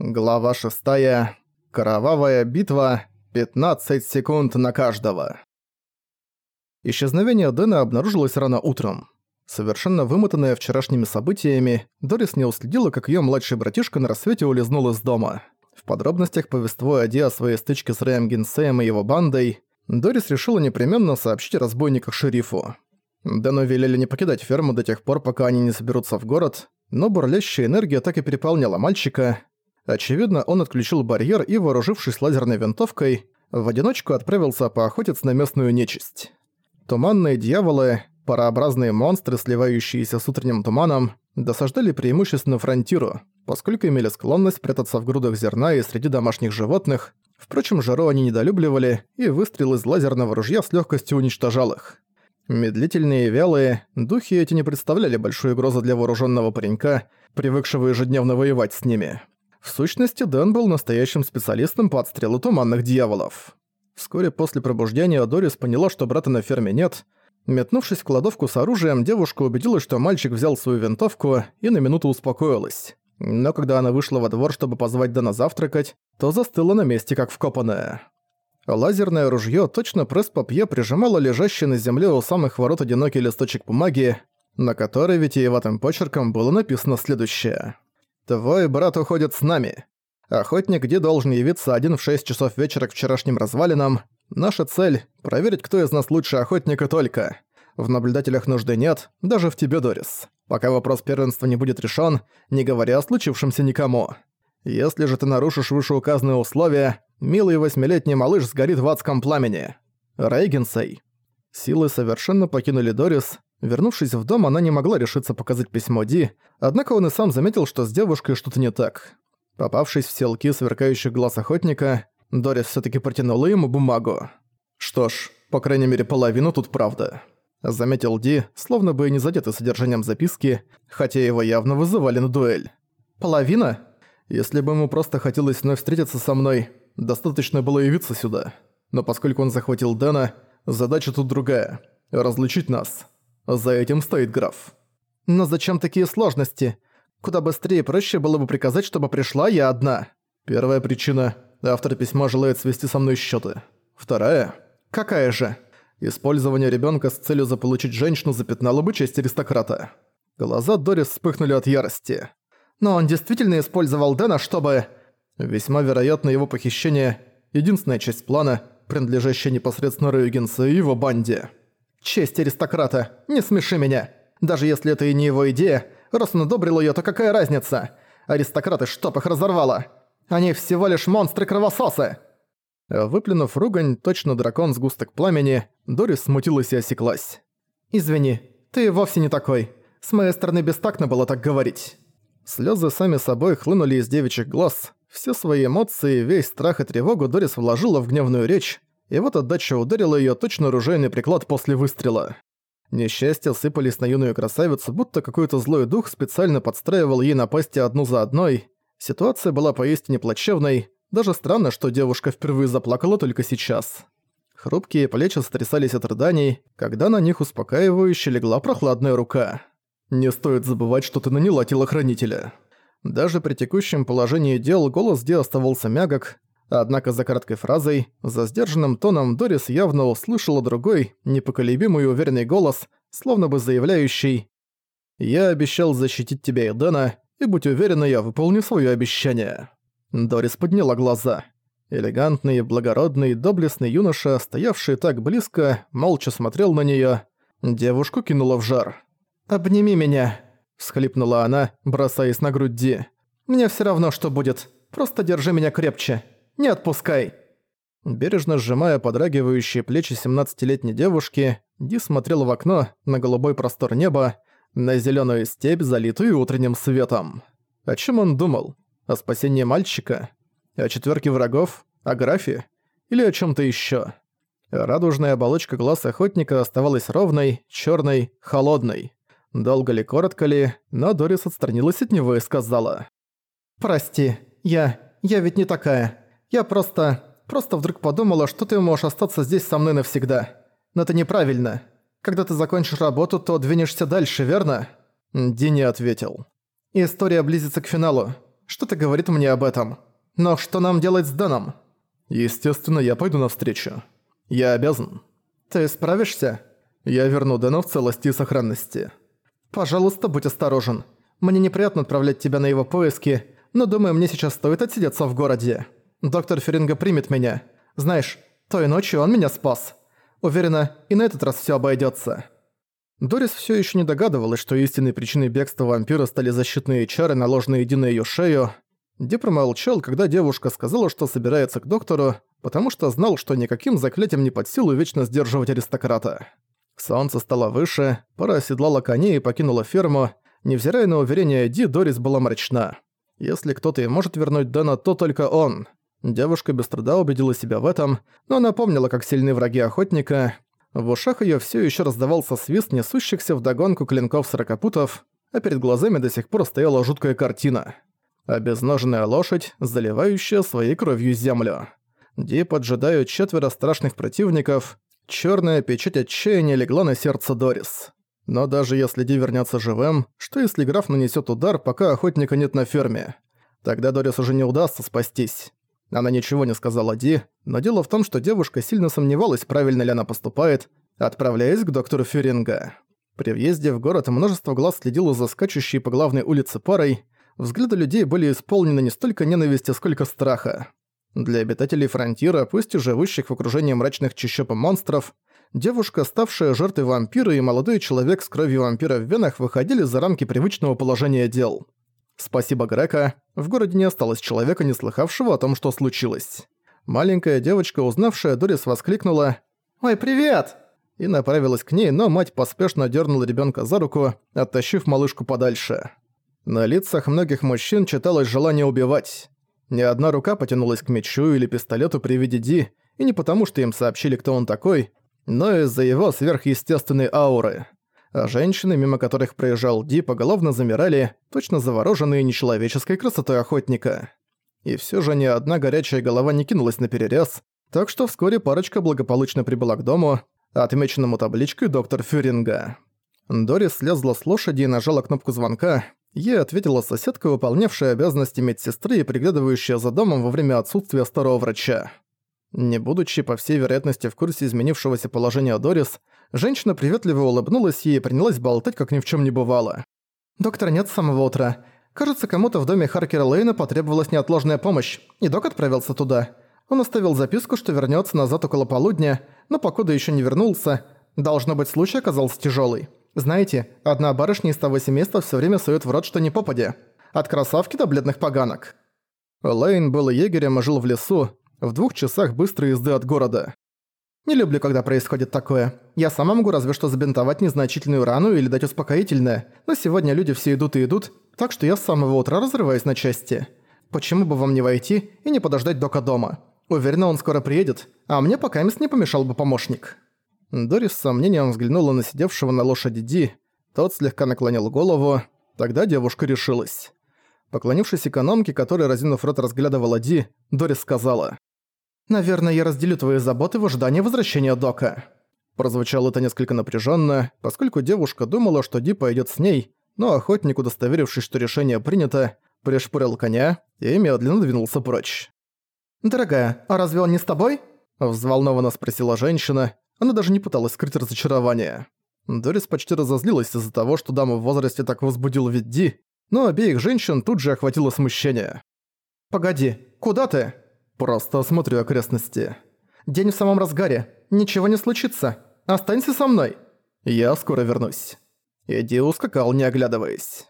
Глава 6. Кровавая битва. 15 секунд на каждого. Исчезновение Дэна обнаружилось рано утром. Совершенно вымотанная вчерашними событиями, Дорис не уследила, как её младший братишка на рассвете улизнул из дома. В подробностях повествуя Ди о своей стычке с Рэем Гинсеем и его бандой, Дорис решила непременно сообщить о разбойниках шерифу. Дэну велели не покидать ферму до тех пор, пока они не соберутся в город, но бурлящая энергия так и переполняла мальчика, Очевидно, он отключил барьер и, вооружившись лазерной винтовкой, в одиночку отправился поохотиться на местную нечисть. Туманные дьяволы, парообразные монстры, сливающиеся с утренним туманом, досаждали преимущественно фронтиру, поскольку имели склонность прятаться в грудах зерна и среди домашних животных, впрочем, жару они недолюбливали, и выстрел из лазерного ружья с легкостью уничтожал их. Медлительные и вялые, духи эти не представляли большой угрозы для вооруженного паренька, привыкшего ежедневно воевать с ними. В сущности, Дэн был настоящим специалистом по отстрелу туманных дьяволов. Вскоре после пробуждения Дорис поняла, что брата на ферме нет. Метнувшись в кладовку с оружием, девушка убедилась, что мальчик взял свою винтовку и на минуту успокоилась. Но когда она вышла во двор, чтобы позвать Дэна завтракать, то застыла на месте, как вкопанная. Лазерное ружье точно пресс-папье прижимало лежащий на земле у самых ворот одинокий листочек бумаги, на которой витиеватым почерком было написано следующее. «Твой брат уходит с нами. Охотник где должен явиться один в шесть часов вечера к вчерашним развалинам. Наша цель — проверить, кто из нас лучше охотника только. В наблюдателях нужды нет, даже в тебе, Дорис. Пока вопрос первенства не будет решен, не говоря о случившемся никому. Если же ты нарушишь вышеуказанные условия, милый восьмилетний малыш сгорит в адском пламени. Рейгенсей». Силы совершенно покинули Дорис, Вернувшись в дом, она не могла решиться показать письмо Ди, однако он и сам заметил, что с девушкой что-то не так. Попавшись в селки сверкающих глаз охотника, Дорис все таки протянула ему бумагу. «Что ж, по крайней мере, половину тут правда», — заметил Ди, словно бы и не задетый содержанием записки, хотя его явно вызывали на дуэль. «Половина? Если бы ему просто хотелось вновь встретиться со мной, достаточно было явиться сюда. Но поскольку он захватил Дэна, задача тут другая — разлучить нас». За этим стоит граф. Но зачем такие сложности? Куда быстрее и проще было бы приказать, чтобы пришла я одна. Первая причина – автор письма желает свести со мной счеты. Вторая – какая же? Использование ребенка с целью заполучить женщину запятнало бы честь аристократа. Глаза Дорис вспыхнули от ярости. Но он действительно использовал Дэна, чтобы... Весьма вероятно, его похищение – единственная часть плана, принадлежащая непосредственно Рейгенсу и его банде. Честь аристократа, не смеши меня. Даже если это и не его идея, раз он одобрил её, то какая разница? Аристократы чтоб их разорвало. Они всего лишь монстры-кровососы. Выплюнув ругань, точно дракон с густок пламени, Дорис смутилась и осеклась. «Извини, ты вовсе не такой. С моей стороны бестактно было так говорить». Слёзы сами собой хлынули из девичьих глаз. Все свои эмоции, весь страх и тревогу Дорис вложила в гневную речь, и вот отдача ударила её точно ружейный приклад после выстрела. Несчастья сыпались на юную красавицу, будто какой-то злой дух специально подстраивал ей напасти одну за одной. Ситуация была поистине плачевной, даже странно, что девушка впервые заплакала только сейчас. Хрупкие плечи сотрясались от рыданий, когда на них успокаивающе легла прохладная рука. «Не стоит забывать, что ты наняла телохранителя». Даже при текущем положении дел голос Ди оставался мягок, Однако за короткой фразой, за сдержанным тоном Дорис явно услышала другой, непоколебимый и уверенный голос, словно бы заявляющий «Я обещал защитить тебя и Дэна, и будь уверена, я выполню свое обещание». Дорис подняла глаза. Элегантный, благородный, доблестный юноша, стоявший так близко, молча смотрел на неё. Девушку кинула в жар. «Обними меня», — всхлипнула она, бросаясь на грудь Ди. «Мне всё равно, что будет. Просто держи меня крепче. Не отпускай!» Бережно сжимая подрагивающие плечи 17-летней девушки, Ди смотрел в окно на голубой простор неба, на зеленую степь, залитую утренним светом. О чем он думал? О спасении мальчика? О четверке врагов? О графе? Или о чем то еще? Радужная оболочка глаз охотника оставалась ровной, черной, холодной. Долго ли, коротко ли, но Дорис отстранилась от него и сказала. «Прости, я... я ведь не такая. Я просто... просто вдруг подумала, что ты можешь остаться здесь со мной навсегда. Но это неправильно. Когда ты закончишь работу, то двинешься дальше, верно?» Дини ответил. «История близится к финалу. что-то говорит мне об этом. Но что нам делать с Дэном? Естественно, я пойду навстречу. Я обязан. Ты справишься? Я верну Дэна в целости и сохранности. Пожалуйста, будь осторожен. Мне неприятно отправлять тебя на его поиски, но думаю, мне сейчас стоит отсидеться в городе. Доктор Феринга примет меня. Знаешь, той ночью он меня спас. Уверена, и на этот раз всё обойдётся. Дорис всё ещё не догадывалась, что истинной причиной бегства вампира стали защитные чары, наложенные Ди на её шею. Ди промолчал, когда девушка сказала, что собирается к доктору, потому что знал, что никаким заклятием не под силу вечно сдерживать аристократа. Солнце стало выше, пара оседлала коней и покинула ферму. Невзирая на уверение Ди, Дорис была мрачна. Если кто-то и может вернуть Дэна, то только он. Девушка без труда убедила себя в этом, но она помнила, как сильны враги охотника. В ушах её всё ещё раздавался свист несущихся вдогонку клинков сорокопутов, а перед глазами до сих пор стояла жуткая картина. Обезноженная лошадь, заливающая своей кровью землю. Ди поджидают четверо страшных противников. Чёрная печать отчаяния легла на сердце Дорис. Но даже если Ди вернётся живым, что если граф нанесёт удар, пока охотника нет на ферме? Тогда Дорис уже не удастся спастись. Она ничего не сказала Ди, но дело в том, что девушка сильно сомневалась, правильно ли она поступает, отправляясь к доктору Фюринга. При въезде в город множество глаз следило за скачущей по главной улице парой, взгляды людей были исполнены не столько ненависти, сколько страха. Для обитателей Фронтира, пусть и живущих в окружении мрачных чащоб монстров, девушка, ставшая жертвой вампира и молодой человек с кровью вампира в венах выходили за рамки привычного положения дел. Спасибо Грека, в городе не осталось человека, не слыхавшего о том, что случилось. Маленькая девочка, узнавшая Дорис, воскликнула «Ой, привет!» и направилась к ней, но мать поспешно дернула ребенка за руку, оттащив малышку подальше. На лицах многих мужчин читалось желание убивать. Ни одна рука потянулась к мечу или пистолету при виде Ди, и не потому, что им сообщили, кто он такой, но из-за его сверхъестественной ауры а женщины, мимо которых проезжал Ди, поголовно замирали, точно завороженные нечеловеческой красотой охотника. И все же ни одна горячая голова не кинулась на перерез, так что вскоре парочка благополучно прибыла к дому, отмеченному табличкой доктор Фюринга. Дорис слезла с лошади и нажала кнопку звонка. Ей ответила соседка, выполнявшая обязанности медсестры и приглядывающая за домом во время отсутствия старого врача. Не будучи, по всей вероятности, в курсе изменившегося положения Дорис, женщина приветливо улыбнулась ей и принялась болтать, как ни в чем не бывало. «Доктора нет с самого утра. Кажется, кому-то в доме Харкера Лейна потребовалась неотложная помощь, и док отправился туда. Он оставил записку, что вернется назад около полудня, но покуда еще не вернулся, должно быть, случай оказался тяжелый. Знаете, одна барышня из того семейства все время сует в рот, что не попадя. От красавки до бледных поганок». Лейн был егерем и жил в лесу, в двух часах быстрой езды от города. Не люблю, когда происходит такое. Я сама могу разве что забинтовать незначительную рану или дать успокоительное, но сегодня люди все идут и идут, так что я с самого утра разрываюсь на части. Почему бы вам не войти и не подождать Дока дома? Уверена, он скоро приедет, а мне пока мисс не помешал бы помощник». Дорис с сомнением взглянула на сидевшего на лошади Ди. Тот слегка наклонил голову. Тогда девушка решилась. Поклонившись экономке, которая, разинув рот, разглядывала Ди, Дорис сказала. «Наверное, я разделю твои заботы в ожидании возвращения Дока». Прозвучало это несколько напряженно, поскольку девушка думала, что Ди пойдет с ней, но охотник, удостоверившись, что решение принято, пришпорил коня и медленно двинулся прочь. «Дорогая, а разве он не с тобой?» Взволнованно спросила женщина, она даже не пыталась скрыть разочарование. Дорис почти разозлилась из-за того, что дама в возрасте так возбудил вид Ди, но обеих женщин тут же охватило смущение. «Погоди, куда ты?» Просто осмотрю окрестности. День в самом разгаре. Ничего не случится. Останься со мной. Я скоро вернусь. Иди ускакал, не оглядываясь.